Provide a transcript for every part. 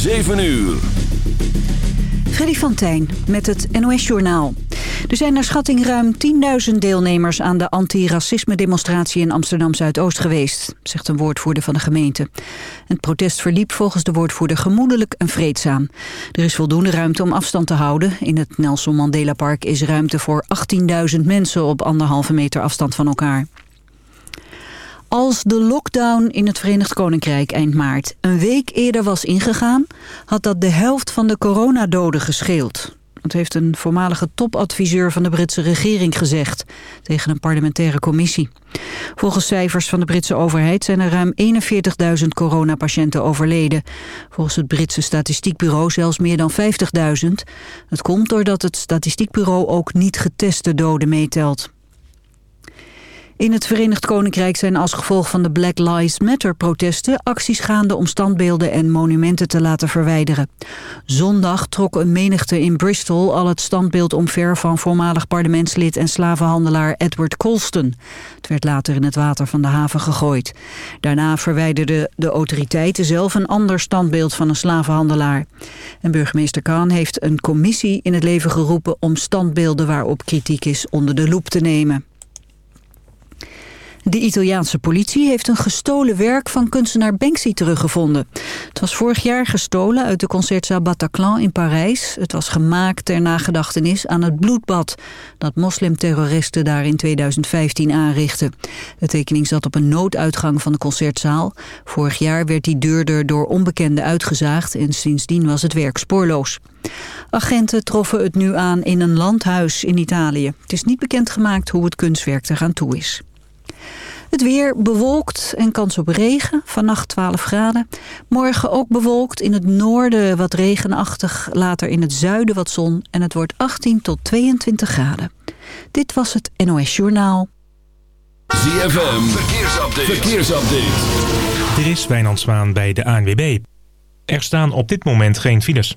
7 uur. Freddy van Tijn met het NOS-journaal. Er zijn naar schatting ruim 10.000 deelnemers aan de anti-racisme-demonstratie in Amsterdam-Zuidoost geweest, zegt een woordvoerder van de gemeente. Het protest verliep volgens de woordvoerder gemoedelijk en vreedzaam. Er is voldoende ruimte om afstand te houden. In het Nelson Mandela Park is ruimte voor 18.000 mensen op anderhalve meter afstand van elkaar. Als de lockdown in het Verenigd Koninkrijk eind maart een week eerder was ingegaan... had dat de helft van de coronadoden gescheeld. Dat heeft een voormalige topadviseur van de Britse regering gezegd... tegen een parlementaire commissie. Volgens cijfers van de Britse overheid zijn er ruim 41.000 coronapatiënten overleden. Volgens het Britse statistiekbureau zelfs meer dan 50.000. Het komt doordat het statistiekbureau ook niet geteste doden meetelt. In het Verenigd Koninkrijk zijn als gevolg van de Black Lives Matter-protesten... acties gaande om standbeelden en monumenten te laten verwijderen. Zondag trok een menigte in Bristol al het standbeeld omver... van voormalig parlementslid en slavenhandelaar Edward Colston. Het werd later in het water van de haven gegooid. Daarna verwijderden de autoriteiten zelf een ander standbeeld van een slavenhandelaar. En burgemeester Khan heeft een commissie in het leven geroepen... om standbeelden waarop kritiek is onder de loep te nemen. De Italiaanse politie heeft een gestolen werk van kunstenaar Banksy teruggevonden. Het was vorig jaar gestolen uit de concertzaal Bataclan in Parijs. Het was gemaakt ter nagedachtenis aan het bloedbad dat moslimterroristen daar in 2015 aanrichtten. De tekening zat op een nooduitgang van de concertzaal. Vorig jaar werd die deur door onbekenden uitgezaagd en sindsdien was het werk spoorloos. Agenten troffen het nu aan in een landhuis in Italië. Het is niet bekendgemaakt hoe het kunstwerk er aan toe is. Het weer bewolkt en kans op regen. Vannacht 12 graden. Morgen ook bewolkt. In het noorden wat regenachtig. Later in het zuiden wat zon. En het wordt 18 tot 22 graden. Dit was het NOS Journaal. ZFM. Verkeersupdate. Verkeersupdate. Er is Wijnand Zwaan bij de ANWB. Er staan op dit moment geen files.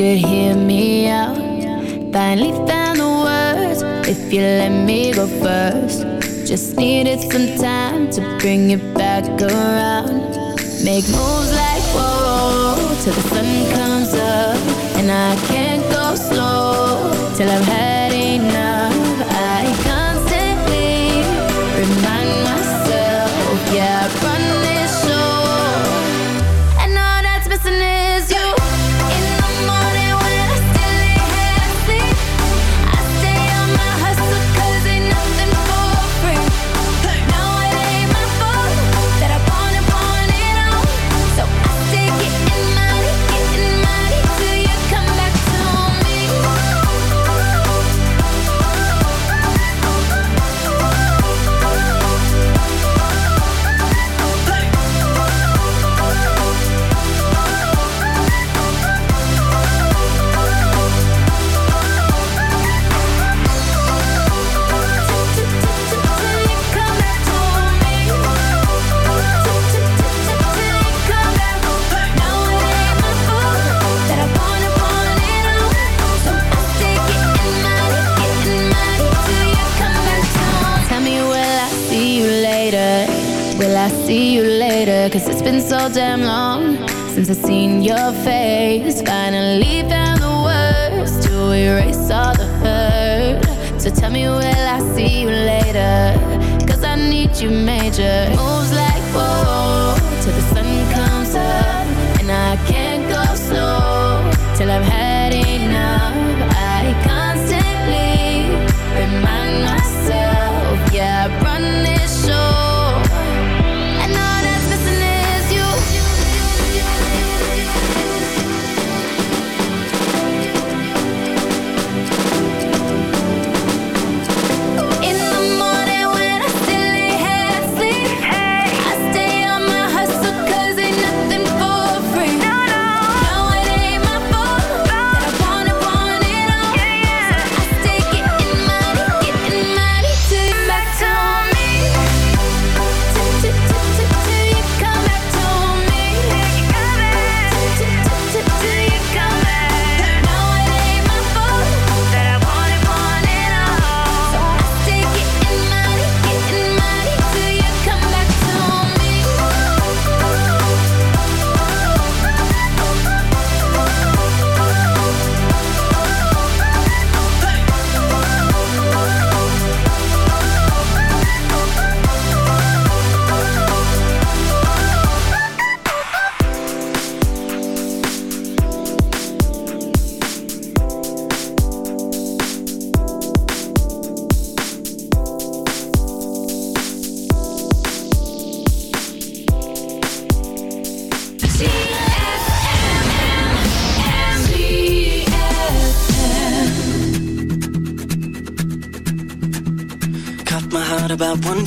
could hear me out. Finally found the words. If you let me go first, just needed some time to bring it back around. Make more. damn long Since I've seen your face. Finally found the words To erase all the hurt. So tell me will I see you later? 'Cause I need you man.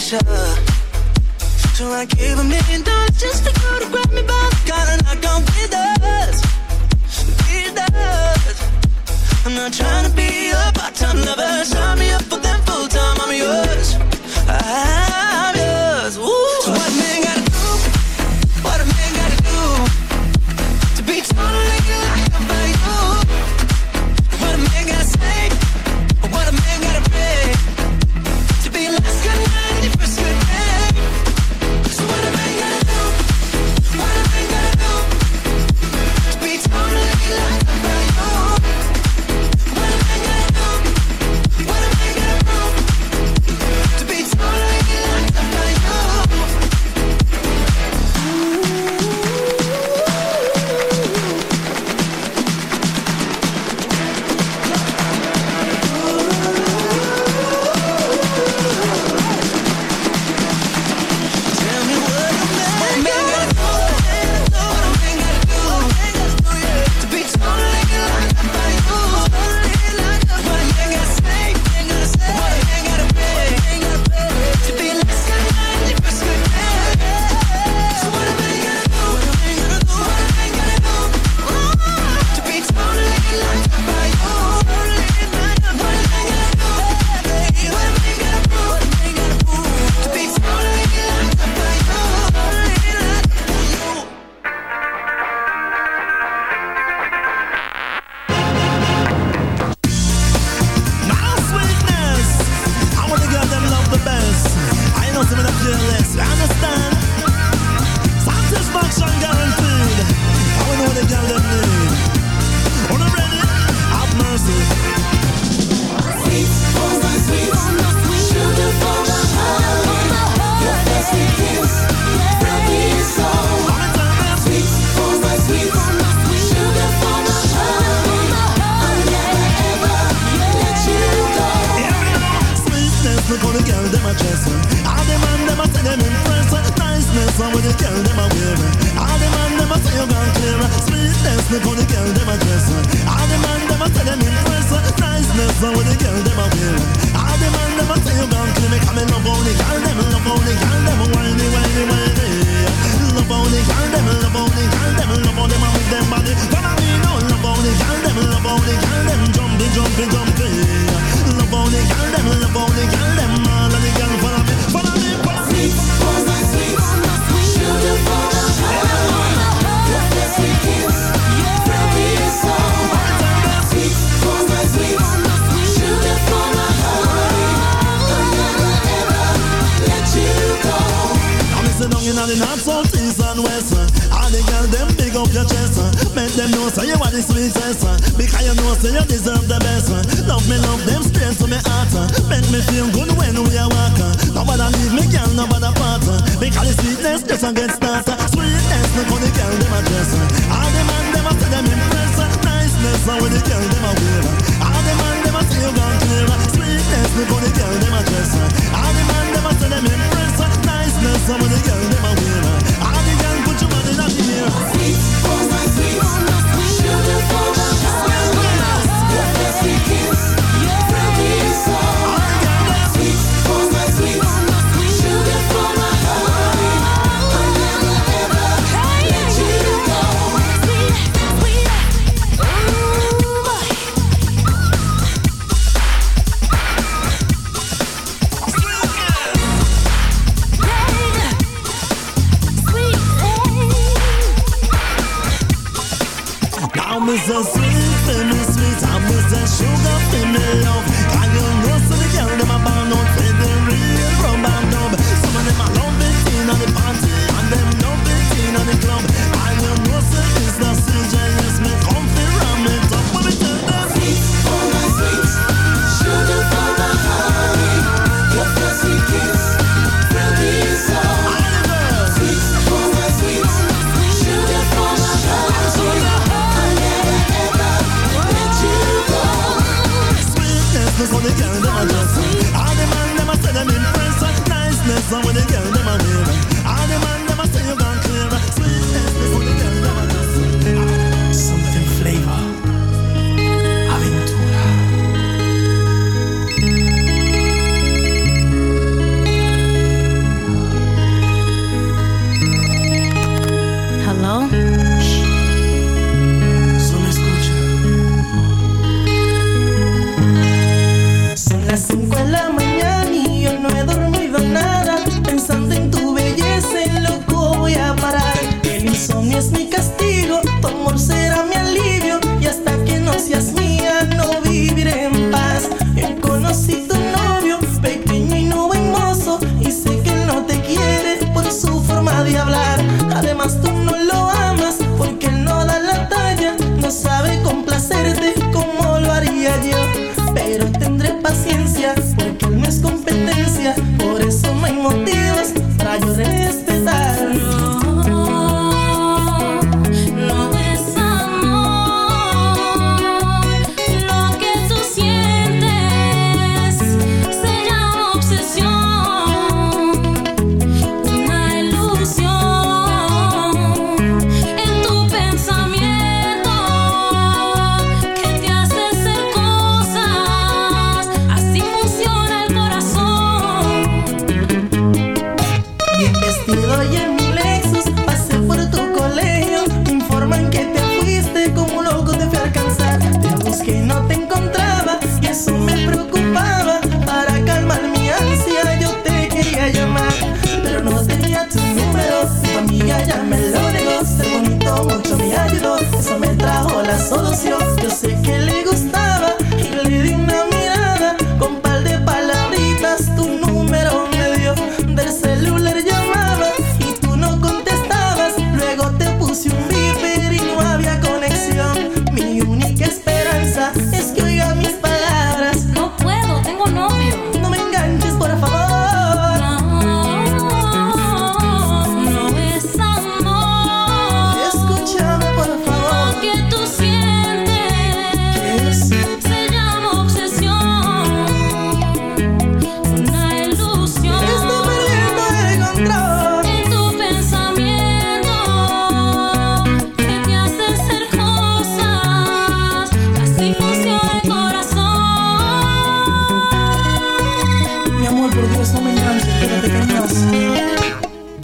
I'm. So I just to grab me by the collar. With us, with us. I'm not trying to be a part-time lover. Sign me up for them full-time. I'm yours. I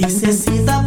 y se sienta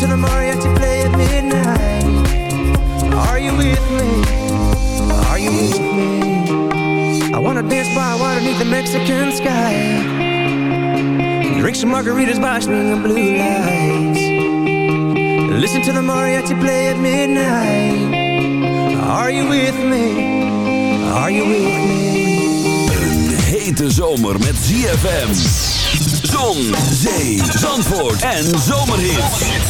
to the mariachi play at midnight Are you with me? Are you with me? I wanna dance by water beneath the Mexican sky Drink some margaritas by string of blue lights Listen to the mariachi play at midnight Are you with me? Are you with me? Een hete zomer met ZFM Zon, zee, zandvoort en zomerhit.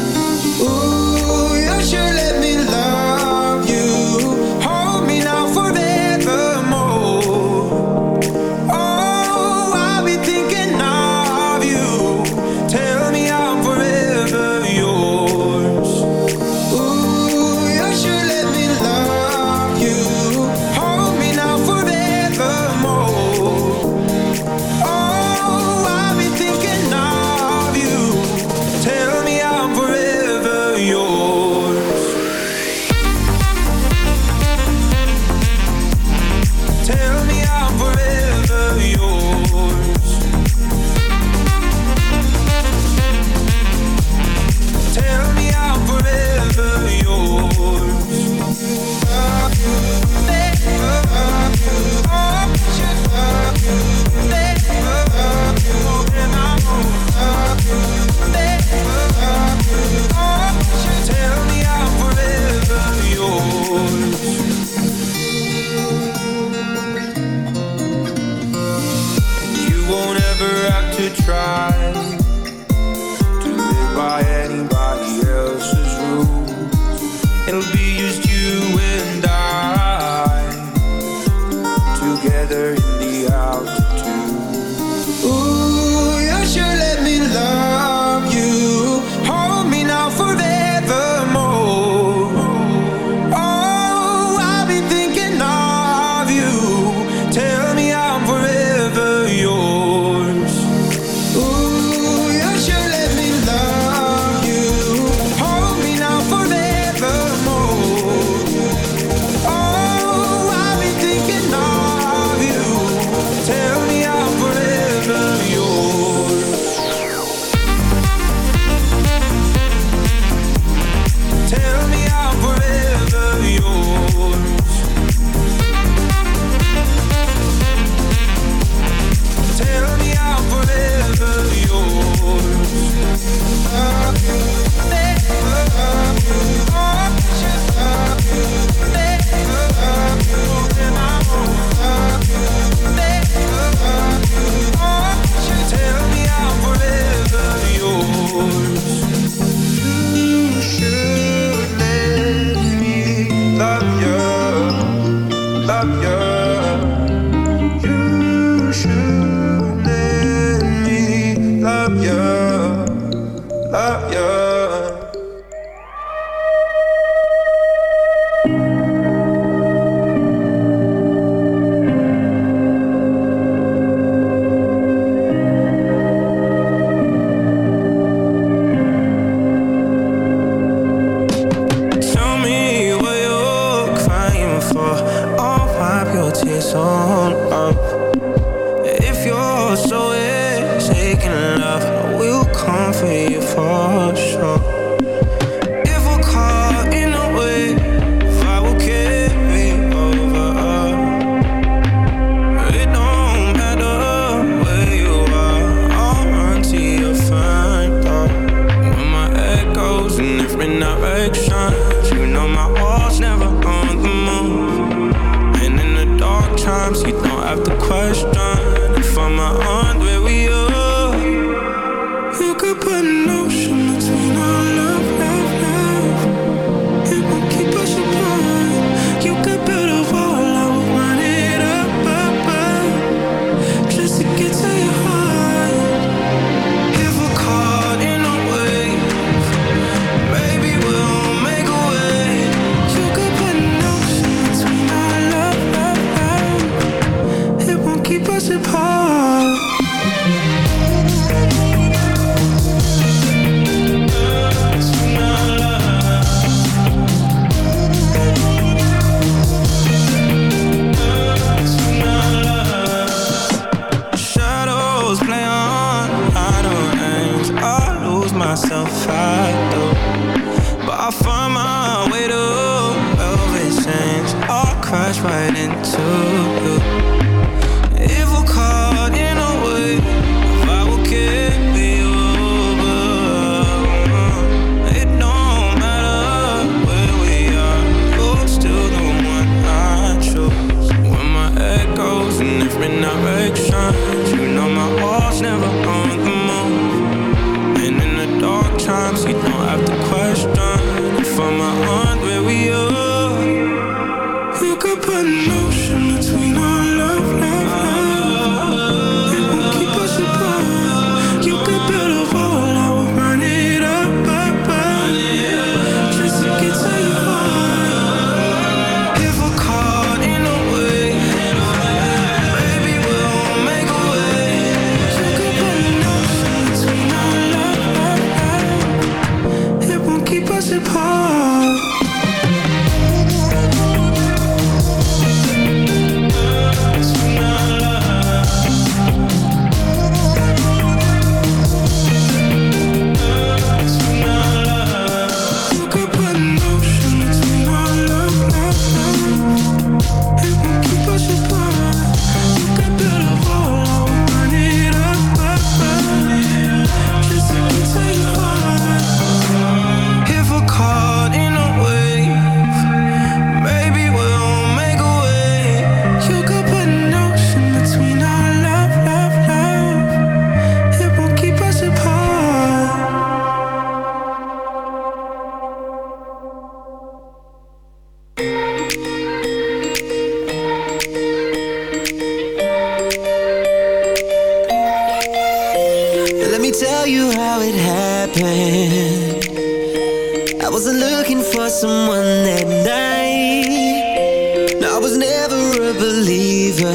was never a believer.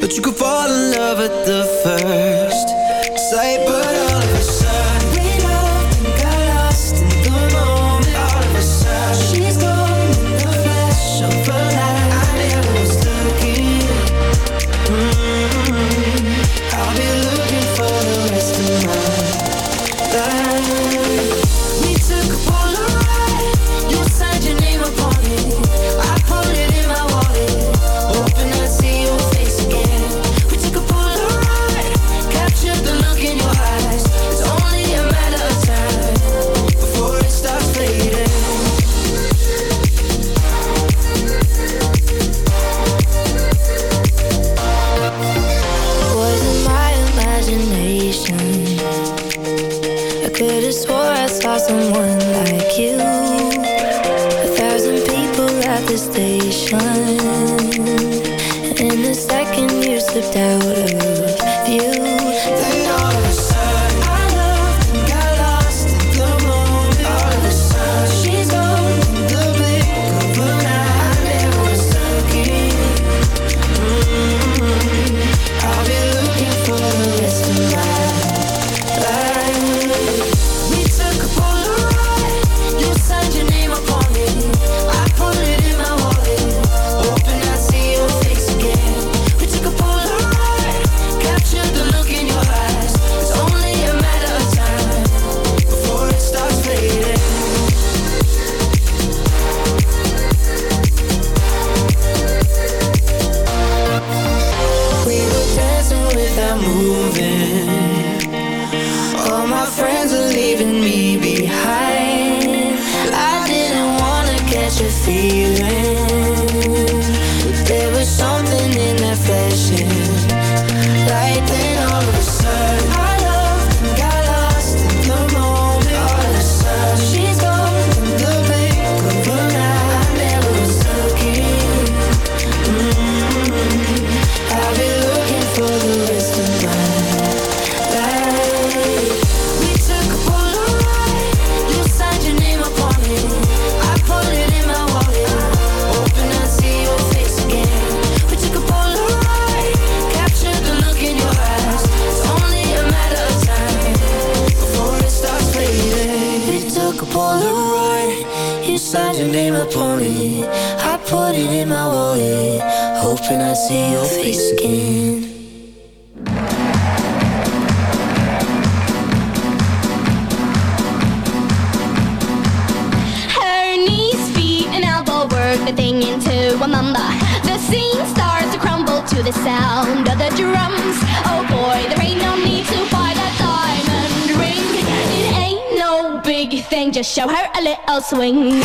But you could fall in love at the first sight feeling. Her knees, feet, and work the thing into a mamba. The scene starts to crumble to the sound of the drums. Oh boy, there ain't no need to buy that diamond ring. It ain't no big thing, just show her a little swing.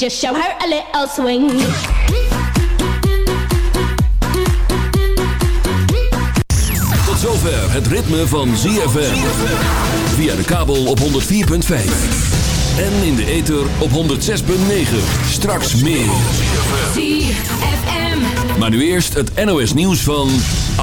Just show her a little swing. Tot zover het ritme van ZFM. Via de kabel op 104.5. En in de ether op 106.9. Straks meer. ZFM. Maar nu eerst het NOS nieuws van...